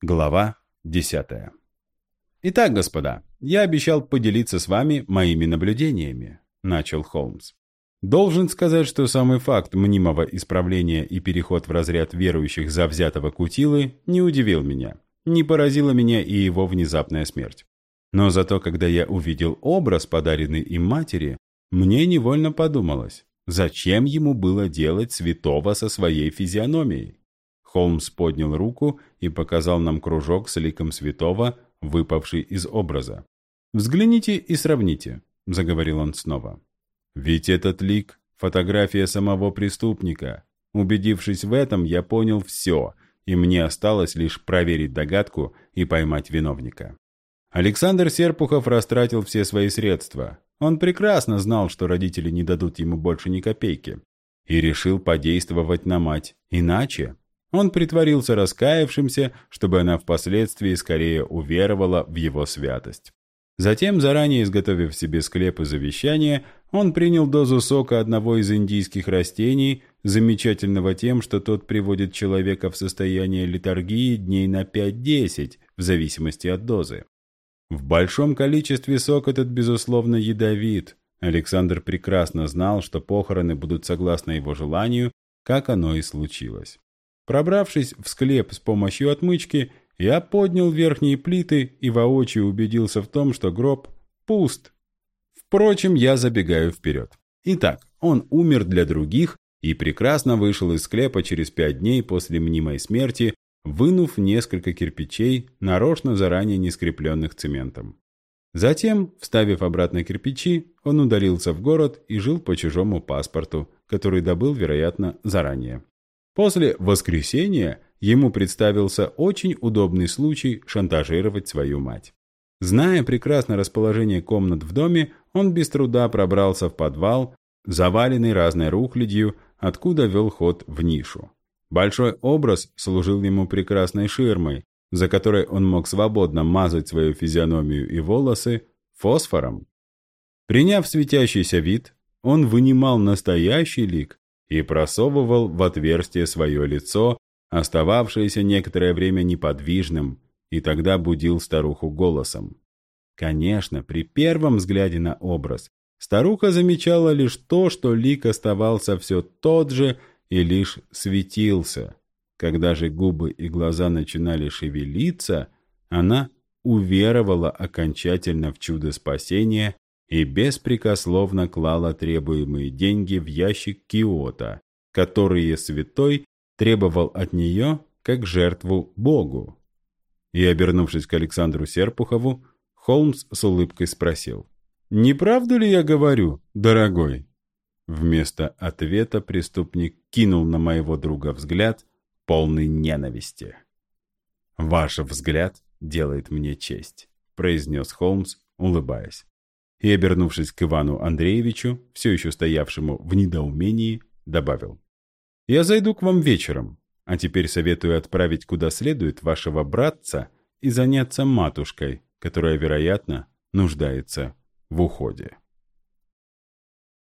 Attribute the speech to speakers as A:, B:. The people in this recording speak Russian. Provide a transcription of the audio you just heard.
A: Глава 10. «Итак, господа, я обещал поделиться с вами моими наблюдениями», – начал Холмс. «Должен сказать, что самый факт мнимого исправления и переход в разряд верующих завзятого Кутилы не удивил меня, не поразила меня и его внезапная смерть. Но зато, когда я увидел образ, подаренный им матери, мне невольно подумалось, зачем ему было делать святого со своей физиономией? Холмс поднял руку и показал нам кружок с ликом святого, выпавший из образа. «Взгляните и сравните», — заговорил он снова. «Ведь этот лик — фотография самого преступника. Убедившись в этом, я понял все, и мне осталось лишь проверить догадку и поймать виновника». Александр Серпухов растратил все свои средства. Он прекрасно знал, что родители не дадут ему больше ни копейки. И решил подействовать на мать. Иначе он притворился раскаявшимся, чтобы она впоследствии скорее уверовала в его святость. Затем, заранее изготовив себе склеп и завещание, он принял дозу сока одного из индийских растений, замечательного тем, что тот приводит человека в состояние литургии дней на 5-10, в зависимости от дозы. В большом количестве сок этот, безусловно, ядовит. Александр прекрасно знал, что похороны будут согласно его желанию, как оно и случилось. Пробравшись в склеп с помощью отмычки, я поднял верхние плиты и воочию убедился в том, что гроб пуст. Впрочем, я забегаю вперед. Итак, он умер для других и прекрасно вышел из склепа через пять дней после мнимой смерти, вынув несколько кирпичей, нарочно заранее не скрепленных цементом. Затем, вставив обратно кирпичи, он удалился в город и жил по чужому паспорту, который добыл, вероятно, заранее. После воскресения ему представился очень удобный случай шантажировать свою мать. Зная прекрасно расположение комнат в доме, он без труда пробрался в подвал, заваленный разной рухлядью, откуда вел ход в нишу. Большой образ служил ему прекрасной ширмой, за которой он мог свободно мазать свою физиономию и волосы фосфором. Приняв светящийся вид, он вынимал настоящий лик и просовывал в отверстие свое лицо, остававшееся некоторое время неподвижным, и тогда будил старуху голосом. Конечно, при первом взгляде на образ старуха замечала лишь то, что лик оставался все тот же и лишь светился. Когда же губы и глаза начинали шевелиться, она уверовала окончательно в чудо спасения и беспрекословно клала требуемые деньги в ящик Киота, которые святой требовал от нее как жертву Богу. И, обернувшись к Александру Серпухову, Холмс с улыбкой спросил, «Не правду ли я говорю, дорогой?» Вместо ответа преступник кинул на моего друга взгляд, полный ненависти. «Ваш взгляд делает мне честь», — произнес Холмс, улыбаясь и, обернувшись к Ивану Андреевичу, все еще стоявшему в недоумении, добавил. «Я зайду к вам вечером, а теперь советую отправить куда следует вашего братца и заняться матушкой, которая, вероятно, нуждается в уходе».